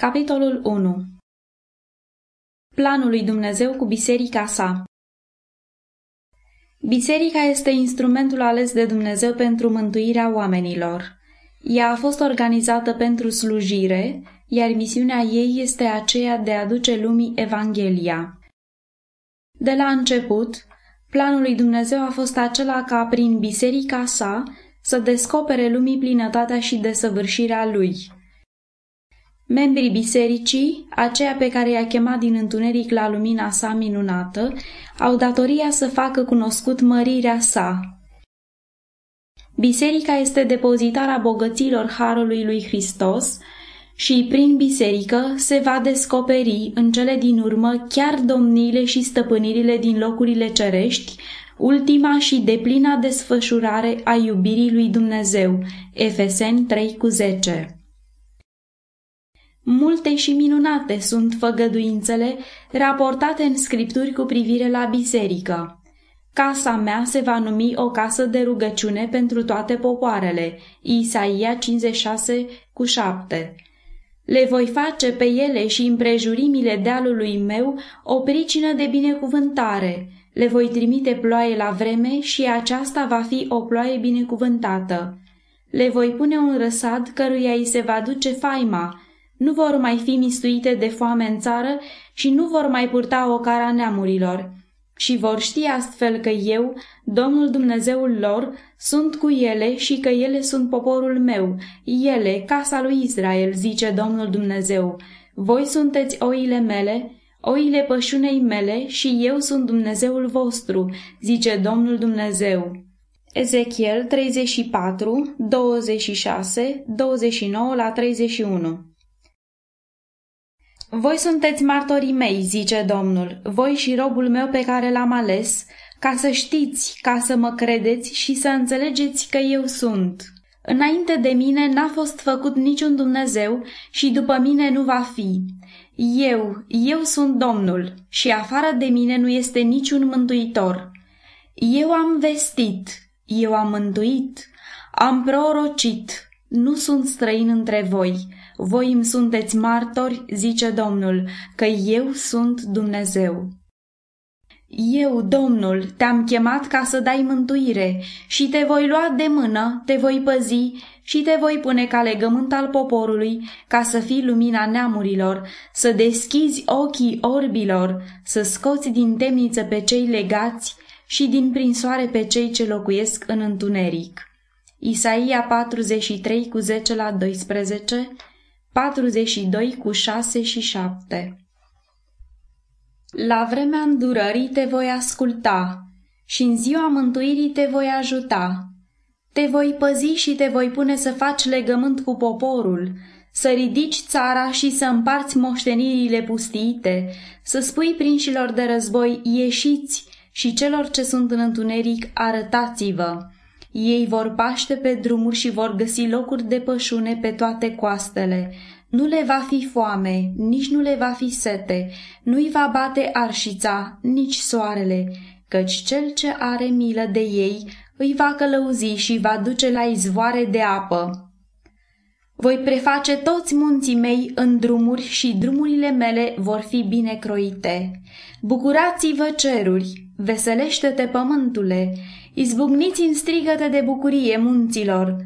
Capitolul 1 Planul lui Dumnezeu cu biserica sa Biserica este instrumentul ales de Dumnezeu pentru mântuirea oamenilor. Ea a fost organizată pentru slujire, iar misiunea ei este aceea de a duce lumii Evanghelia. De la început, planul lui Dumnezeu a fost acela ca prin biserica sa să descopere lumii plinătatea și desăvârșirea lui – Membrii bisericii, aceea pe care i-a chemat din întuneric la lumina sa minunată, au datoria să facă cunoscut mărirea sa. Biserica este depozitarea bogăților Harului lui Hristos și prin biserică se va descoperi în cele din urmă chiar domniile și stăpânirile din locurile cerești, ultima și deplina desfășurare a iubirii lui Dumnezeu. Efeseni 3 cu 10 Multe și minunate sunt făgăduințele raportate în scripturi cu privire la biserică. Casa mea se va numi o casă de rugăciune pentru toate popoarele. Isaia 56 cu 7 Le voi face pe ele și împrejurimile dealului meu o pricină de binecuvântare. Le voi trimite ploaie la vreme și aceasta va fi o ploaie binecuvântată. Le voi pune un răsad căruia îi se va duce faima, nu vor mai fi mistuite de foame în țară și nu vor mai purta o cara neamurilor. Și vor ști astfel că eu, Domnul Dumnezeul lor, sunt cu ele și că ele sunt poporul meu, ele, casa lui Israel, zice Domnul Dumnezeu. Voi sunteți oile mele, oile pășunei mele și eu sunt Dumnezeul vostru, zice Domnul Dumnezeu. Ezechiel 34, 26, 29 la 31 voi sunteți martorii mei, zice Domnul, voi și robul meu pe care l-am ales, ca să știți, ca să mă credeți și să înțelegeți că eu sunt. Înainte de mine n-a fost făcut niciun Dumnezeu și după mine nu va fi. Eu, eu sunt Domnul și afară de mine nu este niciun mântuitor. Eu am vestit, eu am mântuit, am prorocit, nu sunt străin între voi voi îmi sunteți martori, zice Domnul, că eu sunt Dumnezeu. Eu, Domnul, te-am chemat ca să dai mântuire și te voi lua de mână, te voi păzi și te voi pune ca legământ al poporului, ca să fii lumina neamurilor, să deschizi ochii orbilor, să scoți din temniță pe cei legați și din prinsoare pe cei ce locuiesc în întuneric. Isaia 43 cu 10 la 12 42 cu 6 și 7 La vremea îndurării te voi asculta și în ziua mântuirii te voi ajuta. Te voi păzi și te voi pune să faci legământ cu poporul, să ridici țara și să împarți moștenirile pustiite, să spui prinșilor de război, ieșiți și celor ce sunt în întuneric, arătați-vă. Ei vor paște pe drumuri și vor găsi locuri de pășune pe toate coastele. Nu le va fi foame, nici nu le va fi sete, nu-i va bate arșița, nici soarele, căci cel ce are milă de ei îi va călăuzi și va duce la izvoare de apă. Voi preface toți munții mei în drumuri și drumurile mele vor fi bine croite. Bucurați-vă ceruri, veselește-te pământule, izbucniți în strigăte de bucurie munților,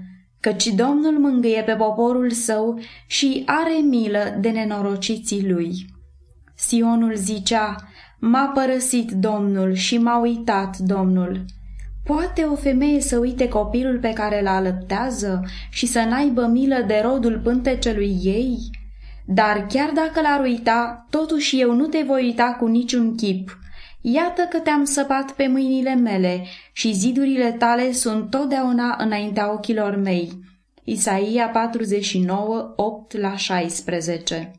căci Domnul mângâie pe poporul său și are milă de nenorociții lui. Sionul zicea, m-a părăsit Domnul și m-a uitat Domnul. Poate o femeie să uite copilul pe care îl alăptează și să n-aibă milă de rodul pântecelui ei? Dar chiar dacă l-ar uita, totuși eu nu te voi uita cu niciun chip. Iată că te-am săpat pe mâinile mele și zidurile tale sunt totdeauna înaintea ochilor mei. Isaia 49, 8 la 16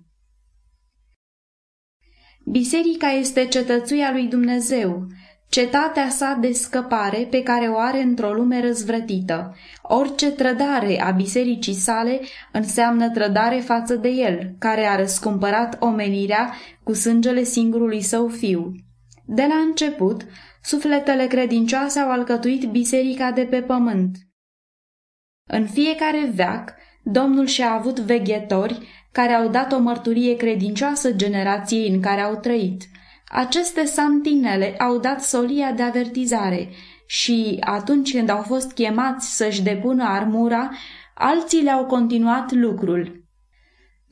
Biserica este cetățuia lui Dumnezeu, cetatea sa de scăpare pe care o are într-o lume răzvrătită. Orice trădare a bisericii sale înseamnă trădare față de el, care a răscumpărat omenirea cu sângele singurului său fiu. De la început, sufletele credincioase au alcătuit biserica de pe pământ. În fiecare veac, Domnul și-a avut veghetori care au dat o mărturie credincioasă generației în care au trăit. Aceste santinele au dat solia de avertizare și, atunci când au fost chemați să-și depună armura, alții le-au continuat lucrul.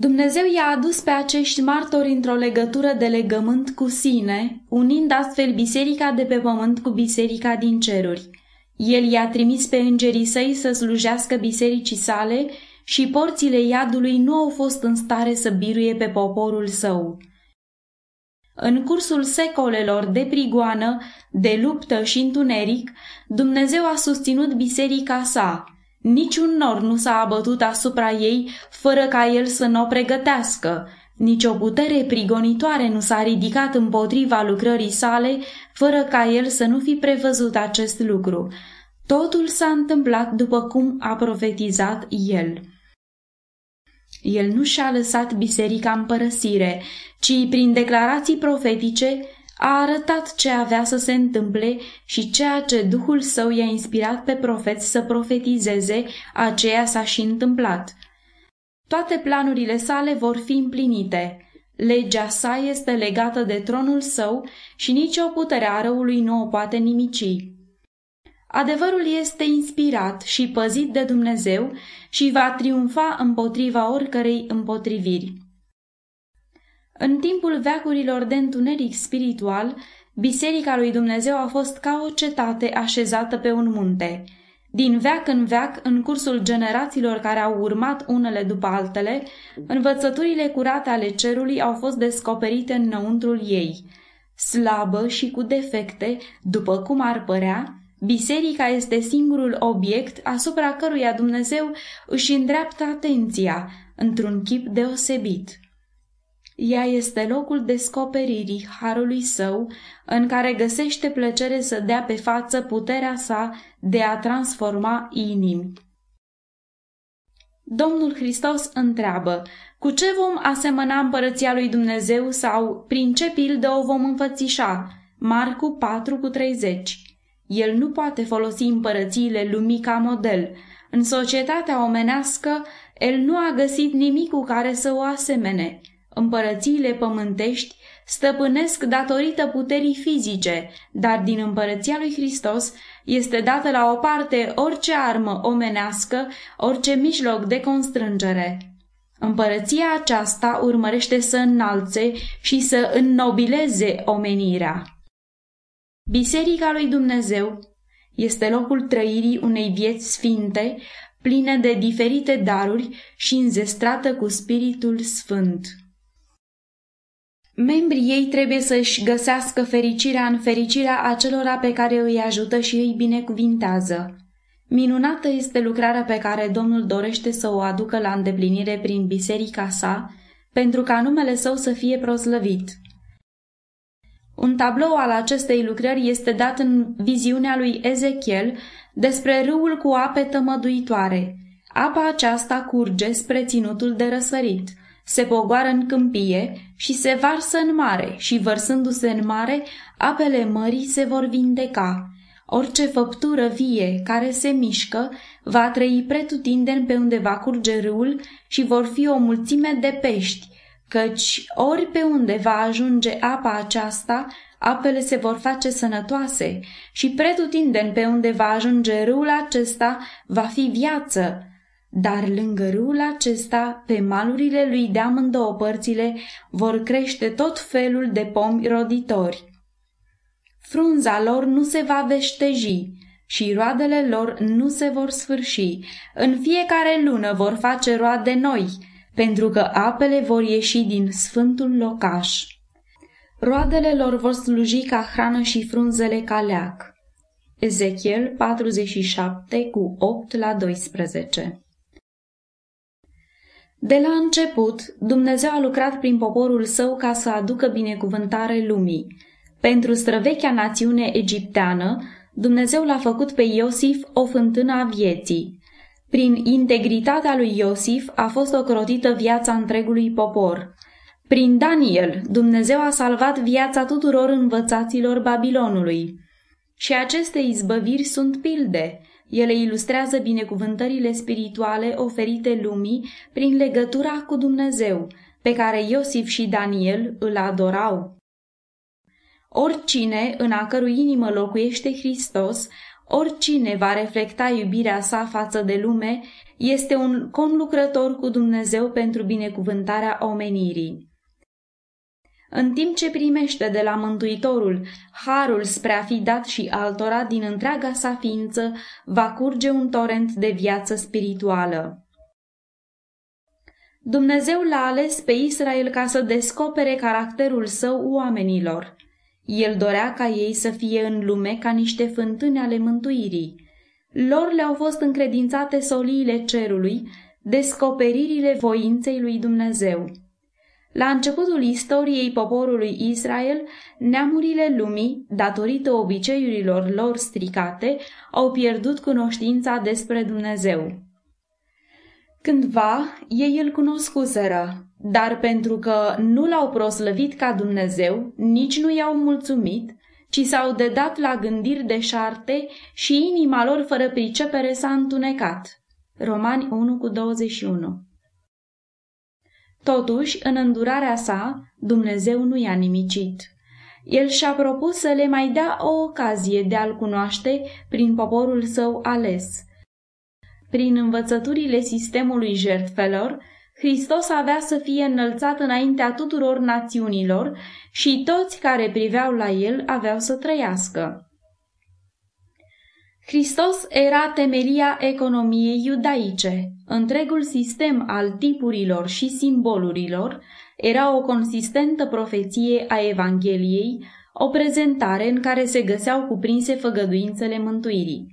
Dumnezeu i-a adus pe acești martori într-o legătură de legământ cu sine, unind astfel biserica de pe pământ cu biserica din ceruri. El i-a trimis pe îngerii săi să slujească bisericii sale și porțile iadului nu au fost în stare să biruie pe poporul său. În cursul secolelor de prigoană, de luptă și întuneric, Dumnezeu a susținut biserica sa. Niciun nor nu s-a abătut asupra ei fără ca el să nu o pregătească. Nici o putere prigonitoare nu s-a ridicat împotriva lucrării sale fără ca el să nu fi prevăzut acest lucru. Totul s-a întâmplat după cum a profetizat el. El nu și-a lăsat biserica în părăsire, ci prin declarații profetice a arătat ce avea să se întâmple și ceea ce Duhul Său i-a inspirat pe profeți să profetizeze, aceea s-a și întâmplat. Toate planurile sale vor fi împlinite. Legea sa este legată de tronul său și nicio putere a răului nu o poate nimici. Adevărul este inspirat și păzit de Dumnezeu și va triumfa împotriva oricărei împotriviri. În timpul veacurilor de întuneric spiritual, Biserica lui Dumnezeu a fost ca o cetate așezată pe un munte. Din veac în veac, în cursul generațiilor care au urmat unele după altele, învățăturile curate ale cerului au fost descoperite înăuntrul ei. Slabă și cu defecte, după cum ar părea, Biserica este singurul obiect asupra căruia Dumnezeu își îndreaptă atenția într-un chip deosebit. Ea este locul descoperirii harului său, în care găsește plăcere să dea pe față puterea sa de a transforma inimi. Domnul Hristos întreabă, cu ce vom asemăna împărăția lui Dumnezeu sau prin ce pildă o vom înfățișa? Marcu 4 cu 30 El nu poate folosi împărățiile lumii ca model. În societatea omenească, el nu a găsit nimic cu care să o asemene. Împărățiile pământești stăpânesc datorită puterii fizice, dar din împărăția lui Hristos este dată la o parte orice armă omenească, orice mijloc de constrângere. Împărăția aceasta urmărește să înalțe și să înnobileze omenirea. Biserica lui Dumnezeu este locul trăirii unei vieți sfinte, pline de diferite daruri și înzestrată cu Spiritul Sfânt. Membrii ei trebuie să-și găsească fericirea în fericirea acelora pe care îi ajută și îi binecuvintează. Minunată este lucrarea pe care Domnul dorește să o aducă la îndeplinire prin biserica sa, pentru ca numele său să fie proslăvit. Un tablou al acestei lucrări este dat în viziunea lui Ezechiel despre râul cu ape tămăduitoare. Apa aceasta curge spre ținutul de răsărit – se pogoară în câmpie și se varsă în mare și vărsându-se în mare, apele mării se vor vindeca. Orice făptură vie care se mișcă va trăi pretutindeni pe unde va curge râul și vor fi o mulțime de pești, căci ori pe unde va ajunge apa aceasta, apele se vor face sănătoase și pretutindeni pe unde va ajunge râul acesta va fi viață, dar lângă râul acesta, pe malurile lui de amândouă părțile, vor crește tot felul de pomi roditori. Frunza lor nu se va veșteji și roadele lor nu se vor sfârși. În fiecare lună vor face roade noi, pentru că apele vor ieși din sfântul locaș. Roadele lor vor sluji ca hrană și frunzele ca leac. Ezechiel 47 cu 8 la 12 de la început, Dumnezeu a lucrat prin poporul său ca să aducă binecuvântare lumii. Pentru străvechea națiune egipteană, Dumnezeu l-a făcut pe Iosif o fântână a vieții. Prin integritatea lui Iosif a fost ocrotită viața întregului popor. Prin Daniel, Dumnezeu a salvat viața tuturor învățaților Babilonului. Și aceste izbăviri sunt pilde, Ele ilustrează binecuvântările spirituale oferite lumii prin legătura cu Dumnezeu, pe care Iosif și Daniel îl adorau. Oricine în a cărui inimă locuiește Hristos, oricine va reflecta iubirea sa față de lume, este un conlucrător cu Dumnezeu pentru binecuvântarea omenirii. În timp ce primește de la Mântuitorul harul spre a fi dat și altora din întreaga sa ființă, va curge un torent de viață spirituală. Dumnezeu l-a ales pe Israel ca să descopere caracterul său oamenilor. El dorea ca ei să fie în lume ca niște fântâni ale mântuirii. Lor le-au fost încredințate soliile cerului, descoperirile voinței lui Dumnezeu. La începutul istoriei poporului Israel, neamurile lumii, datorită obiceiurilor lor stricate, au pierdut cunoștința despre Dumnezeu. Cândva ei îl cunoscuseră, dar pentru că nu l-au proslăvit ca Dumnezeu, nici nu i-au mulțumit, ci s-au dedat la gândiri deșarte și inima lor fără pricepere s-a întunecat. Romani 1 cu 21 Totuși, în îndurarea sa, Dumnezeu nu i-a nimicit. El și-a propus să le mai dea o ocazie de a-L cunoaște prin poporul său ales. Prin învățăturile sistemului jertfelor, Hristos avea să fie înălțat înaintea tuturor națiunilor și toți care priveau la el aveau să trăiască. Hristos era temelia economiei iudaice. Întregul sistem al tipurilor și simbolurilor era o consistentă profeție a Evangheliei, o prezentare în care se găseau cuprinse făgăduințele mântuirii.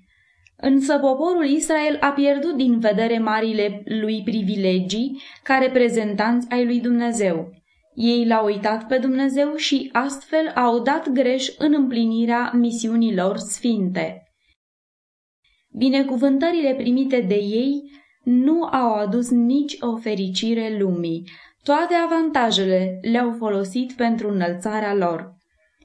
Însă poporul Israel a pierdut din vedere marile lui privilegii ca reprezentanți ai lui Dumnezeu. Ei l-au uitat pe Dumnezeu și astfel au dat greș în împlinirea misiunilor sfinte. Binecuvântările primite de ei nu au adus nici o fericire lumii. Toate avantajele le-au folosit pentru înălțarea lor.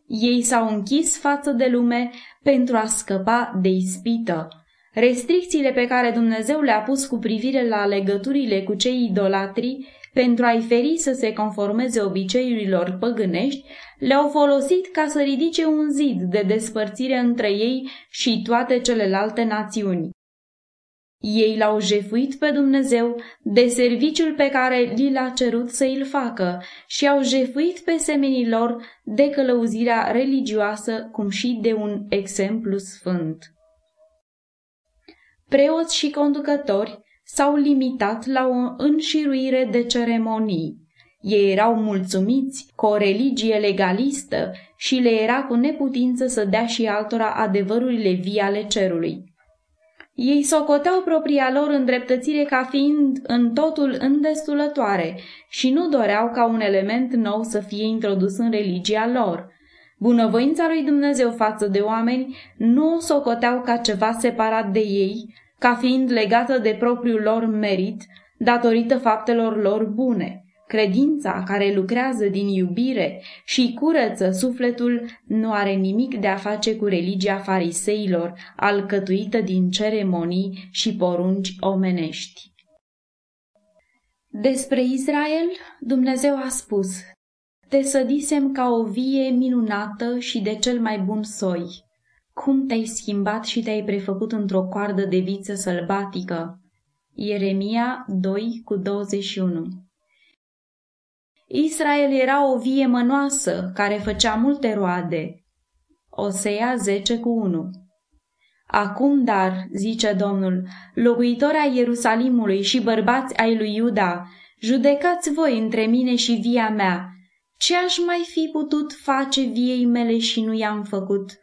Ei s-au închis față de lume pentru a scăpa de ispită. Restricțiile pe care Dumnezeu le-a pus cu privire la legăturile cu cei idolatri pentru a-i feri să se conformeze obiceiurilor păgânești, le-au folosit ca să ridice un zid de despărțire între ei și toate celelalte națiuni. Ei l-au jefuit pe Dumnezeu de serviciul pe care li l-a cerut să îl facă și au jefuit pe semenii lor de călăuzirea religioasă, cum și de un exemplu sfânt. Preoți și conducători s-au limitat la o înșiruire de ceremonii. Ei erau mulțumiți cu o religie legalistă și le era cu neputință să dea și altora adevărurile vii ale cerului. Ei socoteau propria lor îndreptățire ca fiind în totul îndestulătoare și nu doreau ca un element nou să fie introdus în religia lor. Bunăvoința lui Dumnezeu față de oameni nu o socoteau ca ceva separat de ei, ca fiind legată de propriul lor merit, datorită faptelor lor bune. Credința care lucrează din iubire și curăță sufletul nu are nimic de a face cu religia fariseilor, alcătuită din ceremonii și porunci omenești. Despre Israel, Dumnezeu a spus, Te sădisem ca o vie minunată și de cel mai bun soi. Cum te-ai schimbat și te-ai prefăcut într-o coardă de viță sălbatică? Ieremia 2 cu 21 Israel era o vie mănoasă care făcea multe roade. Osea 10 cu 1 Acum, dar, zice Domnul, locuitori ai Ierusalimului și bărbați ai lui Iuda, judecați voi între mine și via mea. Ce aș mai fi putut face viei mele și nu i-am făcut?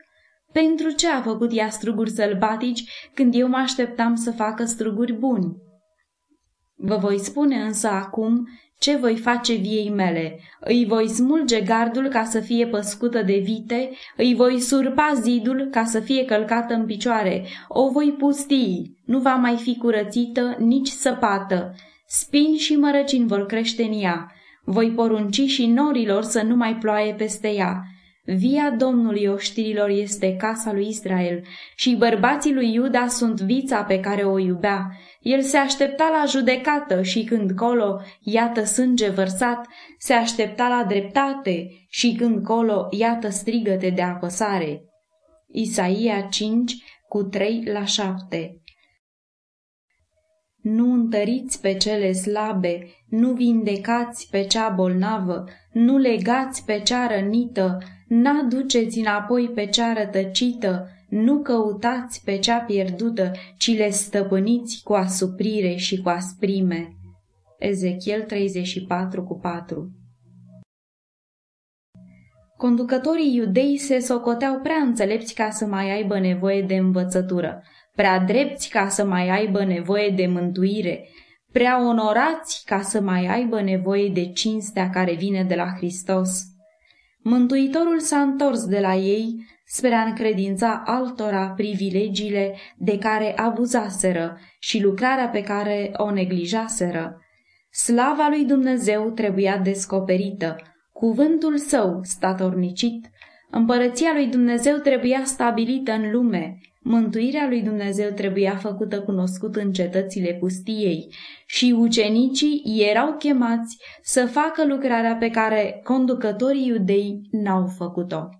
Pentru ce a făcut ea struguri sălbatici când eu mă așteptam să facă struguri buni? Vă voi spune însă acum ce voi face viei mele? Îi voi smulge gardul ca să fie păscută de vite, îi voi surpa zidul ca să fie călcată în picioare, o voi pustii, nu va mai fi curățită, nici săpată. Spini și mărăcini vor crește în ea. Voi porunci și norilor să nu mai ploaie peste ea Via Domnului oștirilor este casa lui Israel și bărbații lui Iuda sunt vița pe care o iubea. El se aștepta la judecată și când colo, iată sânge vărsat, se aștepta la dreptate și când colo, iată strigăte de apăsare. Isaia 5 cu 3 la 7 nu întăriți pe cele slabe, nu vindecați pe cea bolnavă, nu legați pe cea rănită, n-aduceți înapoi pe cea rătăcită, nu căutați pe cea pierdută, ci le stăpâniți cu asuprire și cu asprime. Ezechiel 34 cu 4 Conducătorii iudei se socoteau prea înțelepți ca să mai aibă nevoie de învățătură prea drepți ca să mai aibă nevoie de mântuire, prea onorați ca să mai aibă nevoie de cinstea care vine de la Hristos. Mântuitorul s-a întors de la ei spre a încredința altora privilegiile de care abuzaseră și lucrarea pe care o neglijaseră. Slava lui Dumnezeu trebuia descoperită, cuvântul său statornicit, împărăția lui Dumnezeu trebuia stabilită în lume, Mântuirea lui Dumnezeu trebuia făcută cunoscut în cetățile pustiei și ucenicii erau chemați să facă lucrarea pe care conducătorii iudei n-au făcut-o.